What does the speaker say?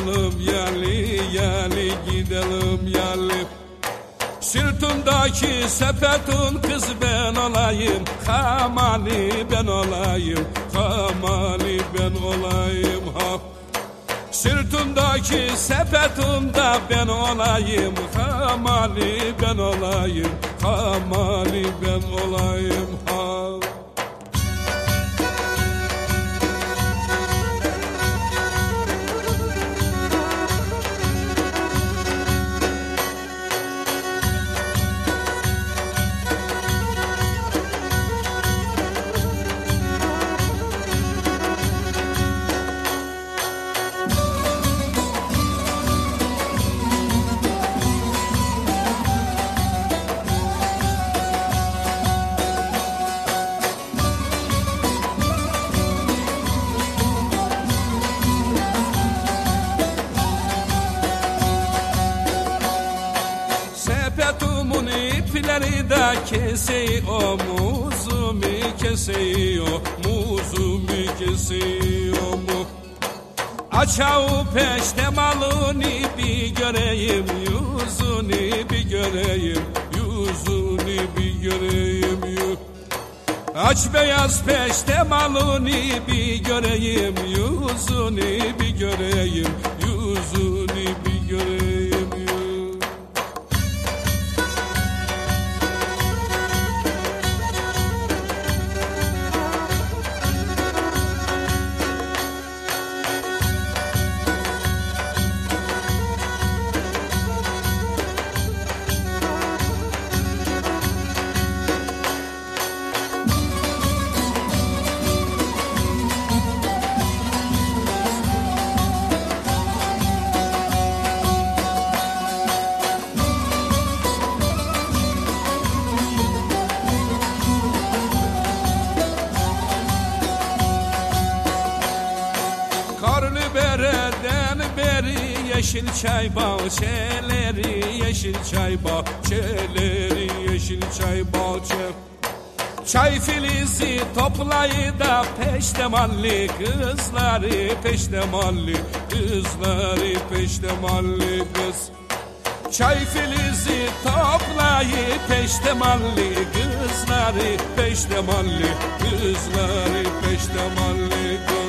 gidelim yali yali gidelim yali Sırtımdaki sepetin kız ben olayım. Hamali ben olayım Hamali ben olayım ha. Sırtımdaki sepetimde ben olayım. Hamali ben olayım Hamali ben olayım Sepetimin ipleri de kesiyor Muzumu kesiyor Muzumu kesiyor mu? Açağı peşte malını bir göreyim Yüzünü bir göreyim Yüzünü bir göreyim Aç beyaz peşte malını bir göreyim Yüzünü bir göreyim yeşil çay bahçeleri Yeşil çay bahçeleri Yeşil çay bahçe Çay filizi toplayı da peştemalli kızları Peştemalli kızları Peştemalli kız. Çay filizi toplayı peştemalli kızları Peştemalli kızları Peştemalli